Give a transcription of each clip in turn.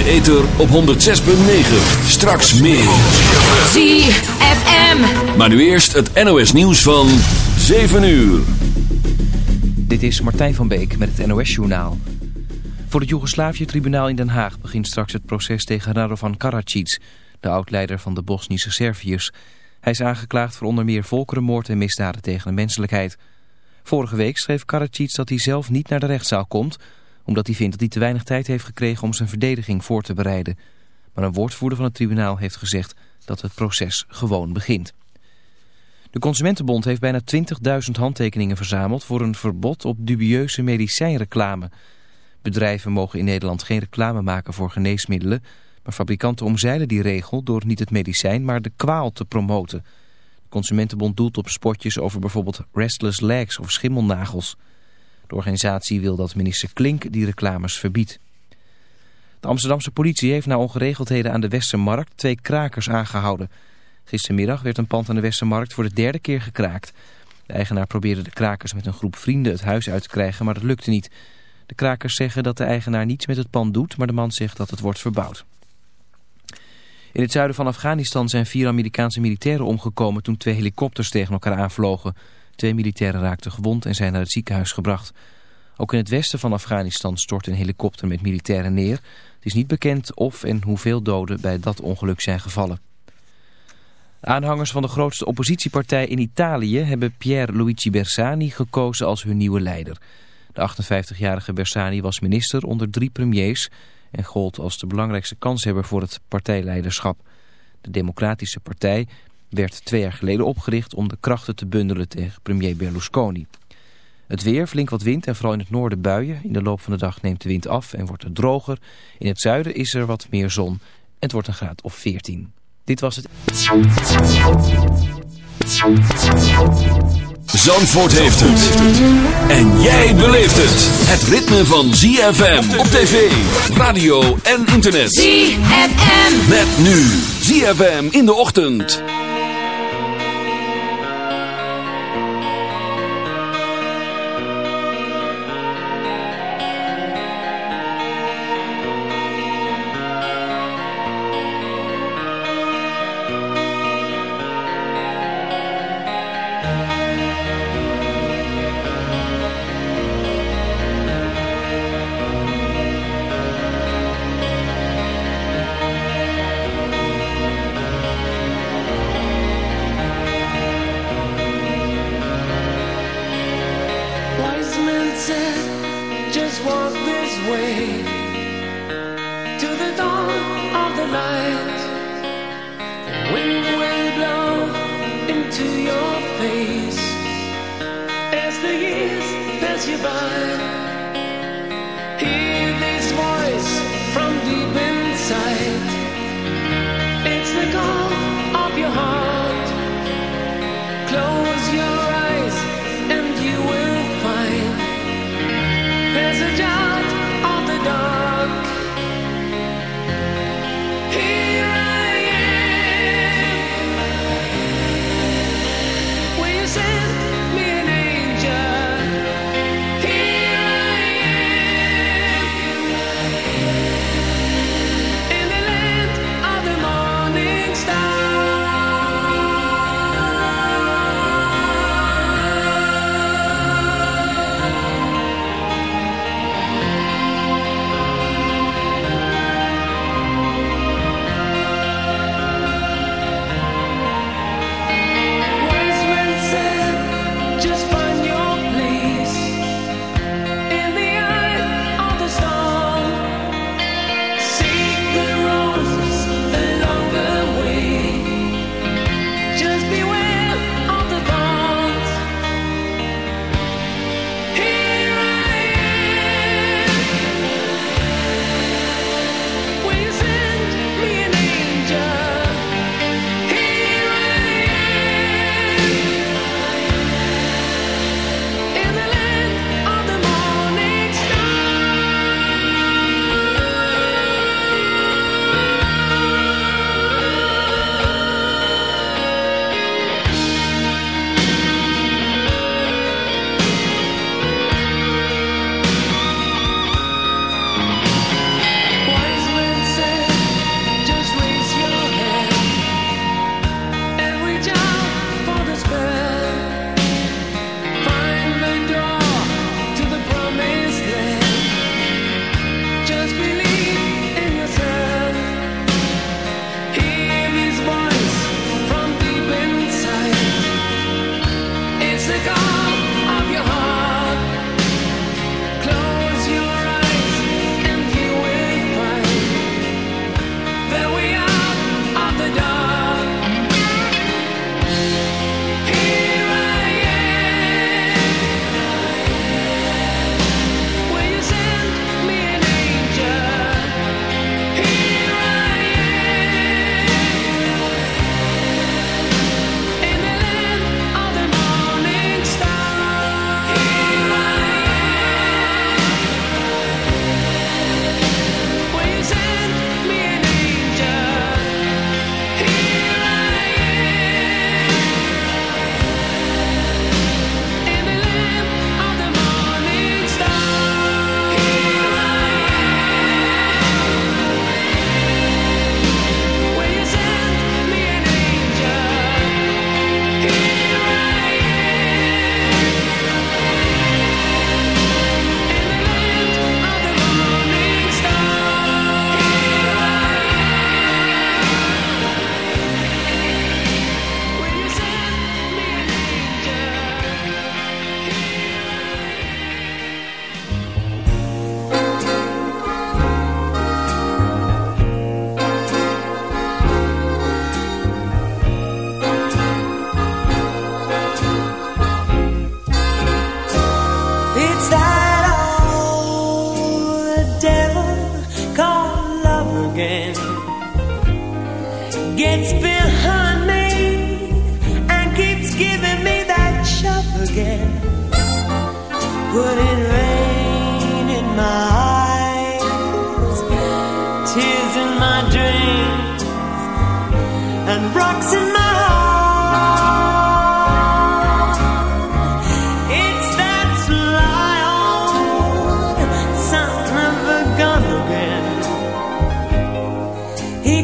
de ether op 106.9. Straks meer. ZFM. Maar nu eerst het NOS nieuws van 7 uur. Dit is Martijn van Beek met het NOS-journaal. Voor het Joegoslavië-tribunaal in Den Haag begint straks het proces tegen Radovan Karadzic, de oud-leider van de Bosnische Serviërs. Hij is aangeklaagd voor onder meer volkerenmoord en misdaden tegen de menselijkheid. Vorige week schreef Karadzic dat hij zelf niet naar de rechtszaal komt, omdat hij vindt dat hij te weinig tijd heeft gekregen om zijn verdediging voor te bereiden. Maar een woordvoerder van het tribunaal heeft gezegd dat het proces gewoon begint. De Consumentenbond heeft bijna 20.000 handtekeningen verzameld voor een verbod op dubieuze medicijnreclame. Bedrijven mogen in Nederland geen reclame maken voor geneesmiddelen, maar fabrikanten omzeilen die regel door niet het medicijn, maar de kwaal te promoten. De Consumentenbond doelt op spotjes over bijvoorbeeld restless legs of schimmelnagels. De organisatie wil dat minister Klink die reclames verbiedt. De Amsterdamse politie heeft na ongeregeldheden aan de Westermarkt twee krakers aangehouden. Gistermiddag werd een pand aan de Westermarkt voor de derde keer gekraakt. De eigenaar probeerde de krakers met een groep vrienden het huis uit te krijgen, maar dat lukte niet. De krakers zeggen dat de eigenaar niets met het pand doet, maar de man zegt dat het wordt verbouwd. In het zuiden van Afghanistan zijn vier Amerikaanse militairen omgekomen toen twee helikopters tegen elkaar aanvlogen. Twee militairen raakten gewond en zijn naar het ziekenhuis gebracht. Ook in het westen van Afghanistan stort een helikopter met militairen neer. Het is niet bekend of en hoeveel doden bij dat ongeluk zijn gevallen. Aanhangers van de grootste oppositiepartij in Italië hebben Pier Luigi Bersani gekozen als hun nieuwe leider. De 58-jarige Bersani was minister onder drie premiers en gold als de belangrijkste kanshebber voor het partijleiderschap. De Democratische Partij werd twee jaar geleden opgericht om de krachten te bundelen tegen premier Berlusconi. Het weer, flink wat wind en vooral in het noorden buien. In de loop van de dag neemt de wind af en wordt het droger. In het zuiden is er wat meer zon en het wordt een graad of 14. Dit was het... Zandvoort heeft het. En jij beleeft het. Het ritme van ZFM op tv, radio en internet. ZFM. Met nu ZFM in de ochtend.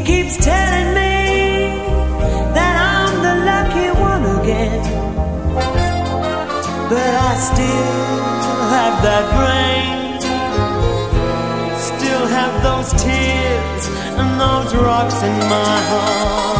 keeps telling me that I'm the lucky one again. But I still have that rain, still have those tears and those rocks in my heart.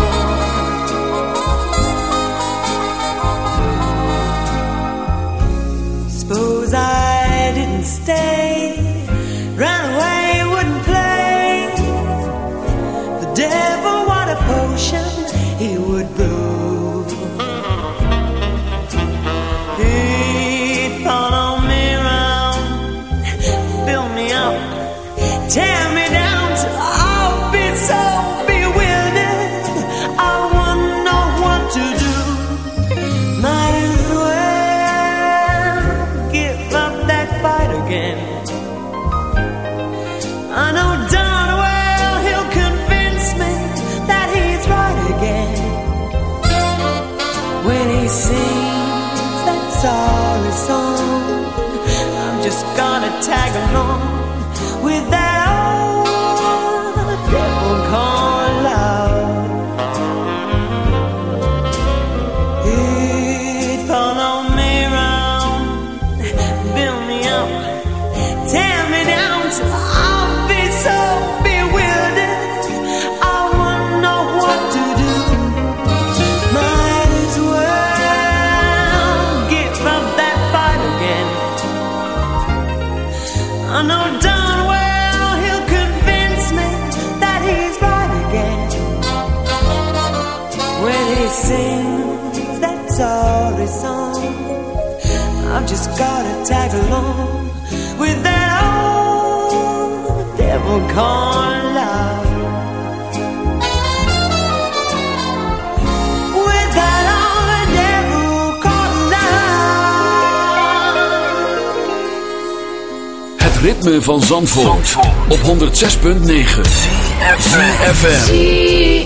just gotta tag along with that old devil gone love. With that old devil gone love. Het ritme van Zandvoort, Zandvoort. op 106.9 FM.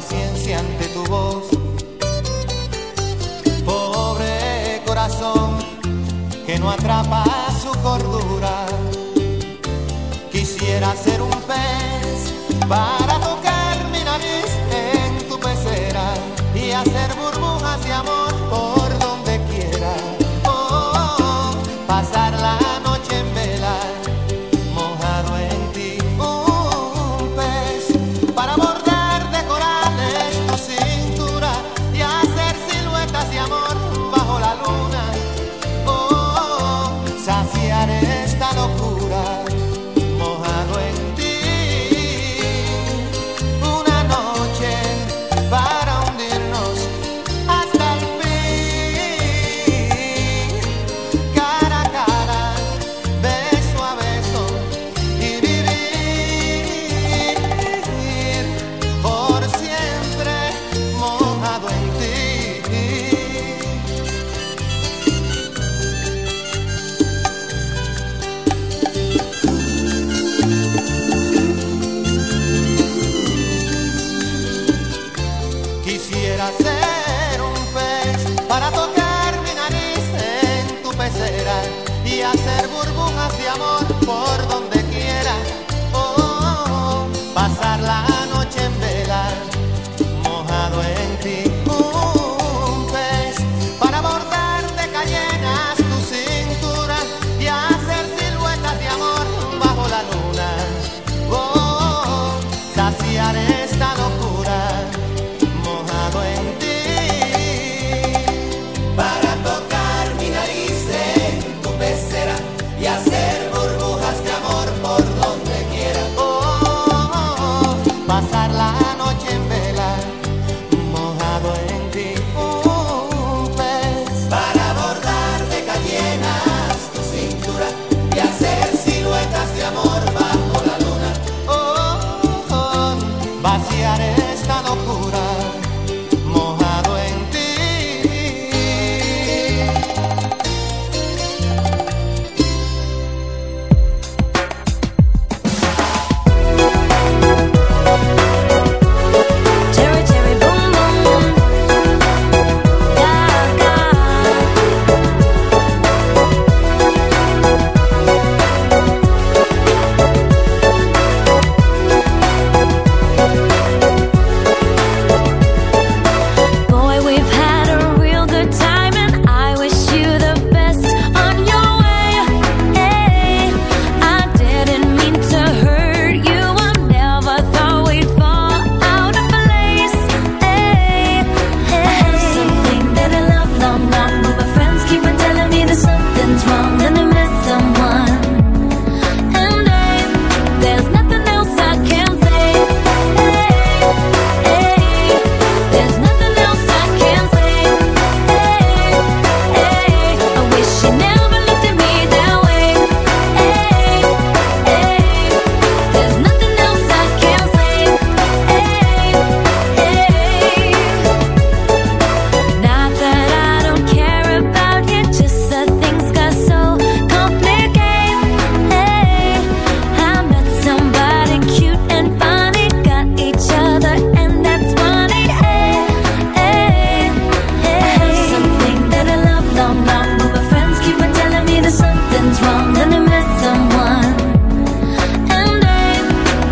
paciencia ante tu voz. Pobre corazón que no atrapa su cordura. Quisiera ser un pez para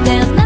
ontdekkingstocht door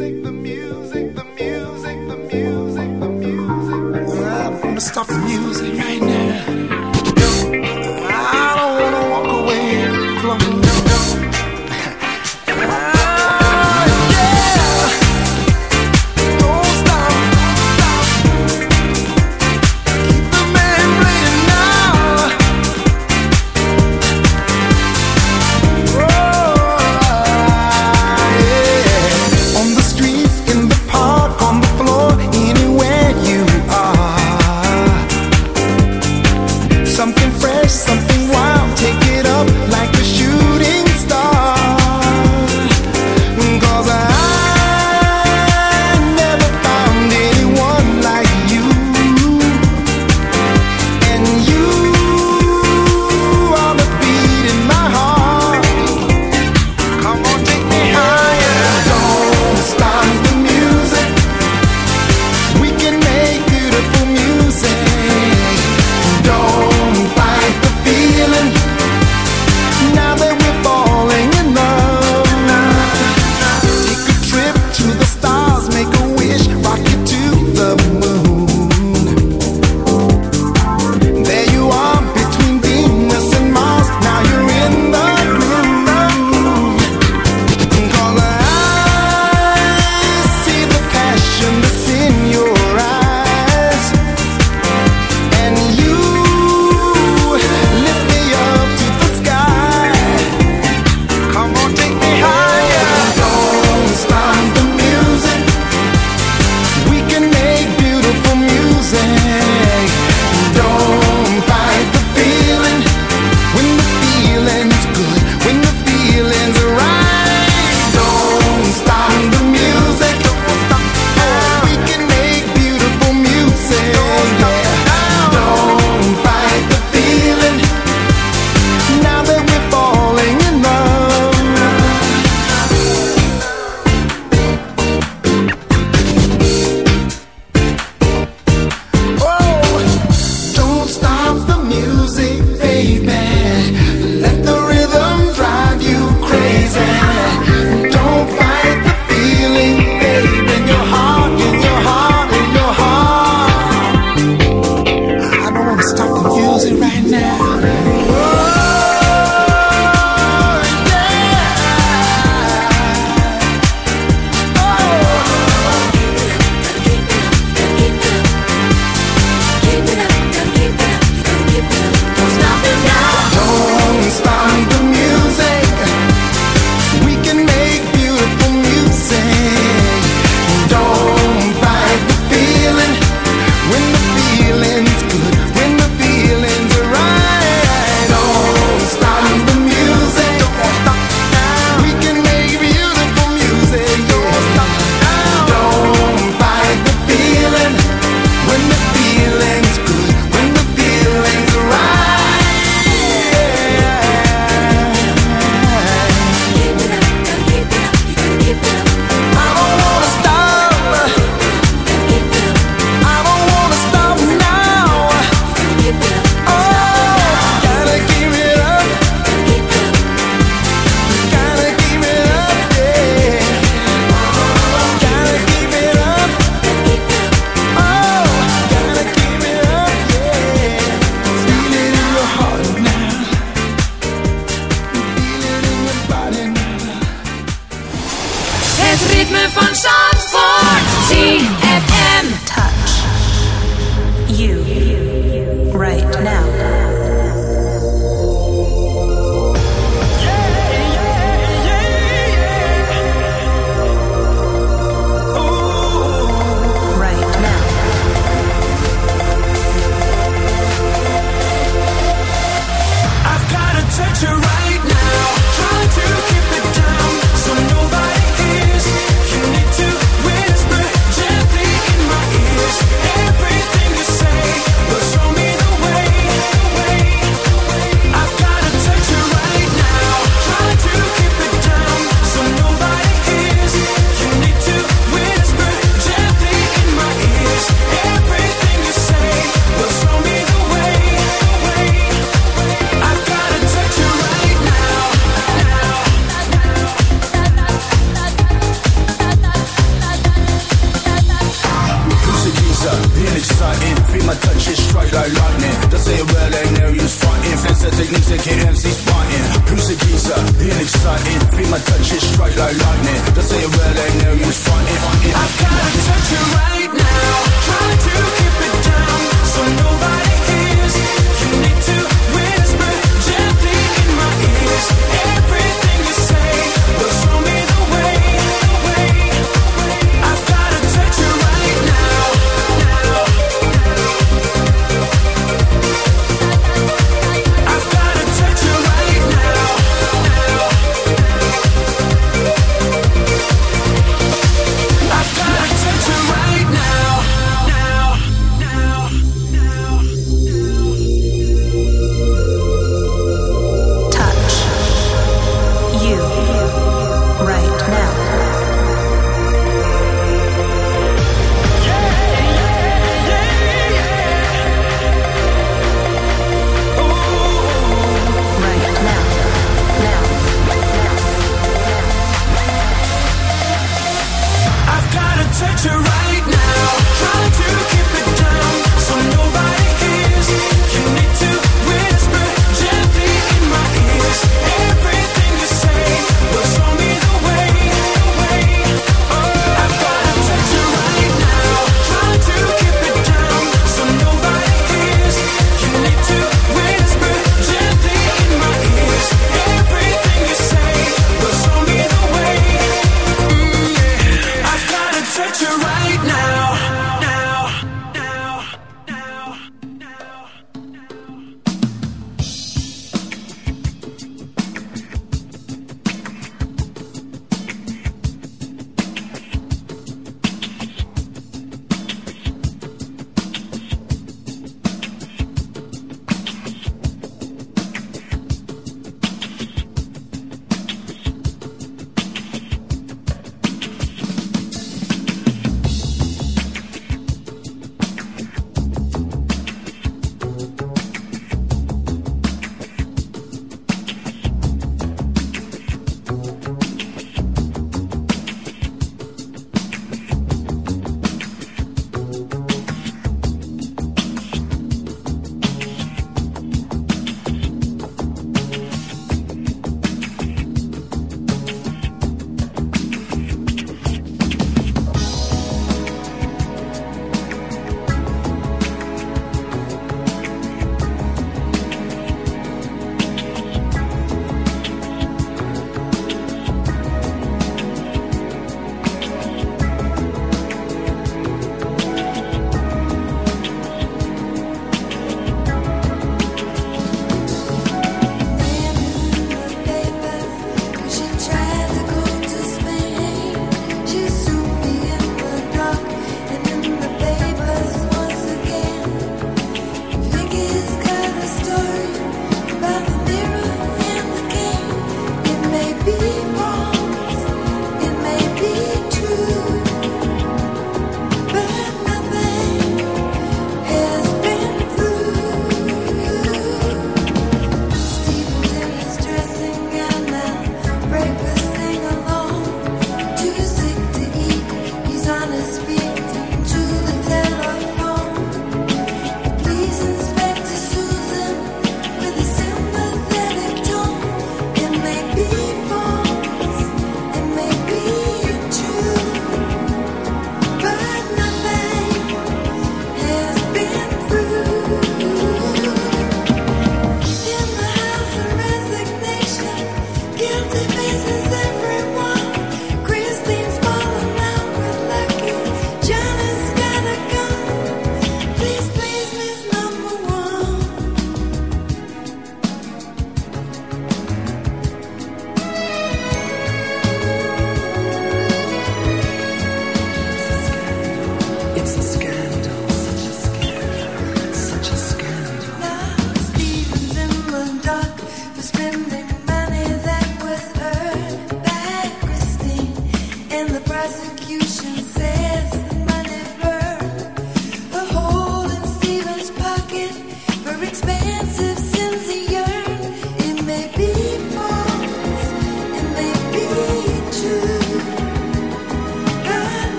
sing the music.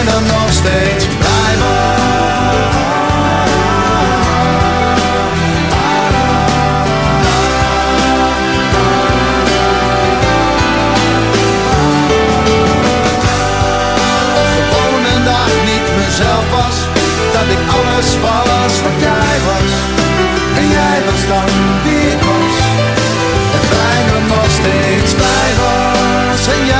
En bijna nog steeds dag niet mezelf was. Dat ik alles was wat jij was. En jij was dan wie ik was. En bijna nog steeds bij was. En jij